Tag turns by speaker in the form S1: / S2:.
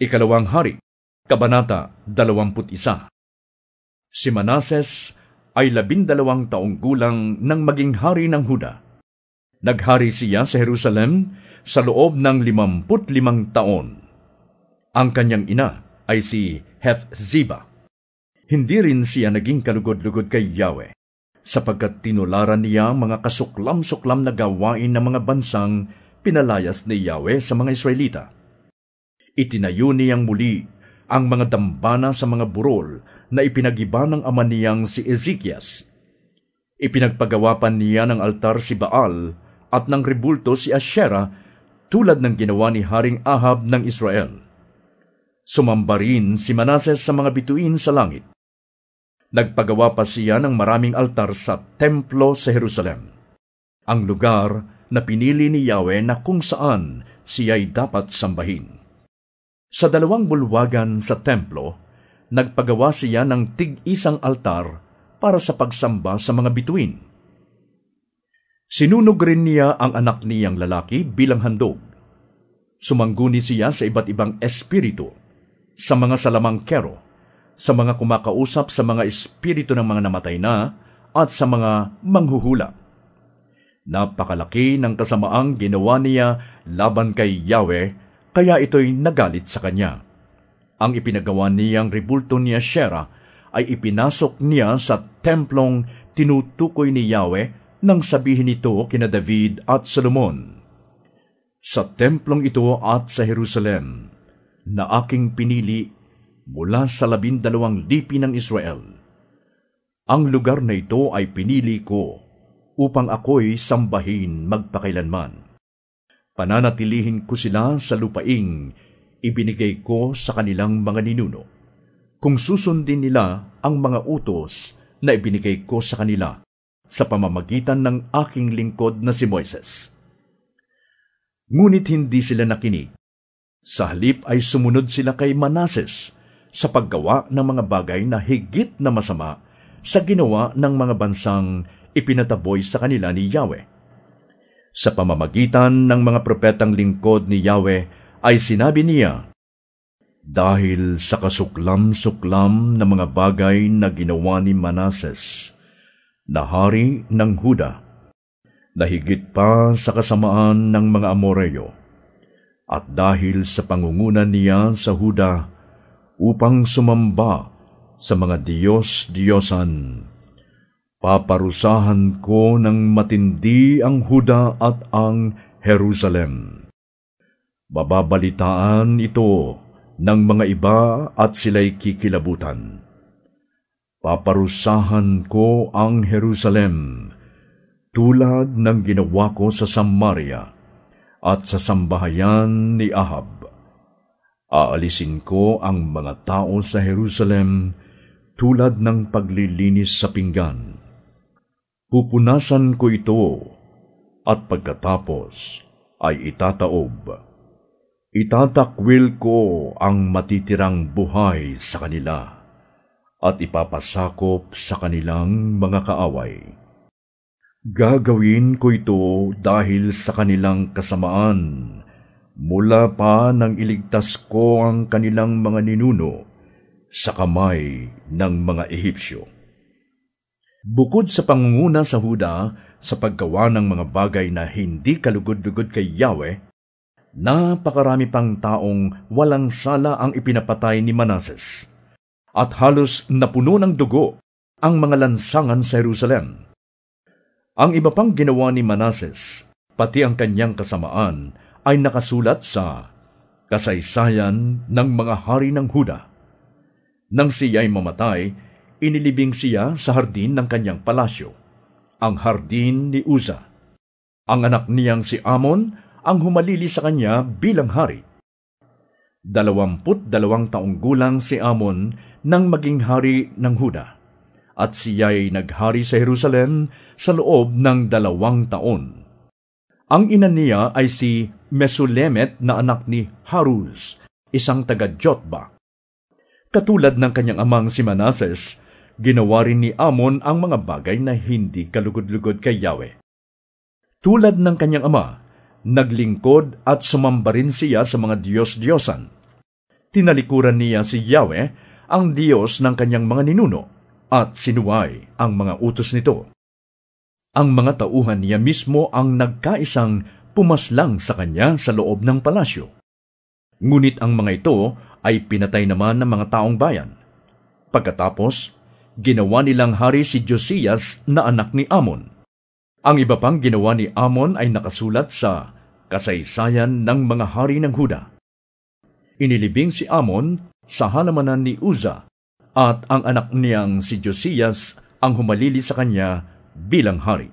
S1: Ikalawang Hari, Kabanata 21 Si Manases ay labindalawang taong gulang nang maging hari ng Huda. Naghari siya sa Jerusalem sa loob ng limamput limang taon. Ang kanyang ina ay si Hephzibah. Hindi rin siya naging kalugod-lugod kay Yahweh, sapagkat tinularan niya mga kasuklam-suklam na gawain ng mga bansang pinalayas ni Yahweh sa mga Israelita. Itinayo niyang muli ang mga dambana sa mga burol na ipinagiba ng ama niyang si Ezekias. Ipinagpagawa pa niya ng altar si Baal at ng rebulto si Asherah tulad ng ginawa ni Haring Ahab ng Israel. Sumamba rin si Manases sa mga bituin sa langit. Nagpagawa pa siya ng maraming altar sa templo sa Jerusalem, ang lugar na pinili ni Yahweh na kung saan siya'y dapat sambahin. Sa dalawang bulwagan sa templo, nagpagawa siya ng tig-isang altar para sa pagsamba sa mga bituin. Sinunog rin niya ang anak niyang lalaki bilang handog. Sumangguni siya sa iba't ibang espiritu, sa mga salamangkero, sa mga kumakausap sa mga espiritu ng mga namatay na, at sa mga manghuhula. Napakalaki ng kasamaang ginawa niya laban kay Yahweh, kaya ito'y nagalit sa kanya. Ang ipinagawa niyang rebulto ni Asherah ay ipinasok niya sa templong tinutukoy ni Yahweh nang sabihin ito kina David at Solomon. Sa templong ito at sa Jerusalem, na aking pinili mula sa labindalawang lipi ng Israel. Ang lugar na ito ay pinili ko upang ako'y sambahin magpakailanman. Pananatilihin ko sila sa lupaing ibinigay ko sa kanilang mga ninuno. Kung susundin nila ang mga utos na ibinigay ko sa kanila sa pamamagitan ng aking lingkod na si Moises. Ngunit hindi sila nakinig. Sa halip ay sumunod sila kay Manases sa paggawa ng mga bagay na higit na masama sa ginawa ng mga bansang ipinataboy sa kanila ni Yahweh. Sa pamamagitan ng mga propetang lingkod ni Yahweh ay sinabi niya, Dahil sa kasuklam-suklam na mga bagay na ginawa ni Manases, na hari ng Huda, na higit pa sa kasamaan ng mga Amoreo, at dahil sa pangungunan niya sa Huda upang sumamba sa mga Diyos-Diyosan, Paparusahan ko ng matindi ang Huda at ang Jerusalem. Bababalitaan ito ng mga iba at sila'y kikilabutan. Paparusahan ko ang Jerusalem tulad ng ginawa ko sa Samaria at sa sambahayan ni Ahab. Aalisin ko ang mga tao sa Jerusalem tulad ng paglilinis sa pinggan Pupunasan ko ito at pagkatapos ay itataob. Itatakwil ko ang matitirang buhay sa kanila at ipapasakop sa kanilang mga kaaway. Gagawin ko ito dahil sa kanilang kasamaan mula pa nang iligtas ko ang kanilang mga ninuno sa kamay ng mga Ehipsyo. Bukod sa pangunguna sa Huda sa paggawa ng mga bagay na hindi kalugod-lugod kay Yahweh, napakarami pang taong walang sala ang ipinapatay ni Manases. At halos napuno ng dugo ang mga lansangan sa Jerusalem. Ang iba pang ginawa ni Manases, pati ang kanyang kasamaan, ay nakasulat sa kasaysayan ng mga hari ng Huda. Nang siya'y mamatay, inilibing siya sa hardin ng kanyang palasyo, ang hardin ni Uza. Ang anak niyang si Amon ang humalili sa kanya bilang hari. Dalawamput dalawang taong gulang si Amon nang maging hari ng Huda, at siya'y naghari sa Jerusalem sa loob ng dalawang taon. Ang ina niya ay si Mesulemet na anak ni Haruz, isang taga-Jotba. Katulad ng kanyang amang si Manases, ginawa rin ni Amon ang mga bagay na hindi kalugod-lugod kay Yahweh. Tulad ng kanyang ama, naglingkod at sumamba rin siya sa mga Diyos-Diyosan. Tinalikuran niya si Yahweh, ang Diyos ng kanyang mga ninuno, at sinuway ang mga utos nito. Ang mga tauhan niya mismo ang nagkaisang pumaslang sa kanya sa loob ng palasyo. Ngunit ang mga ito ay pinatay naman ng mga taong bayan. Pagkatapos, ginawa nilang hari si Josias na anak ni Amon. Ang iba pang ginawa ni Amon ay nakasulat sa kasaysayan ng mga hari ng Huda. Inilibing si Amon sa halamanan ni Uza at ang anak niyang si Josias ang humalili sa kanya bilang hari.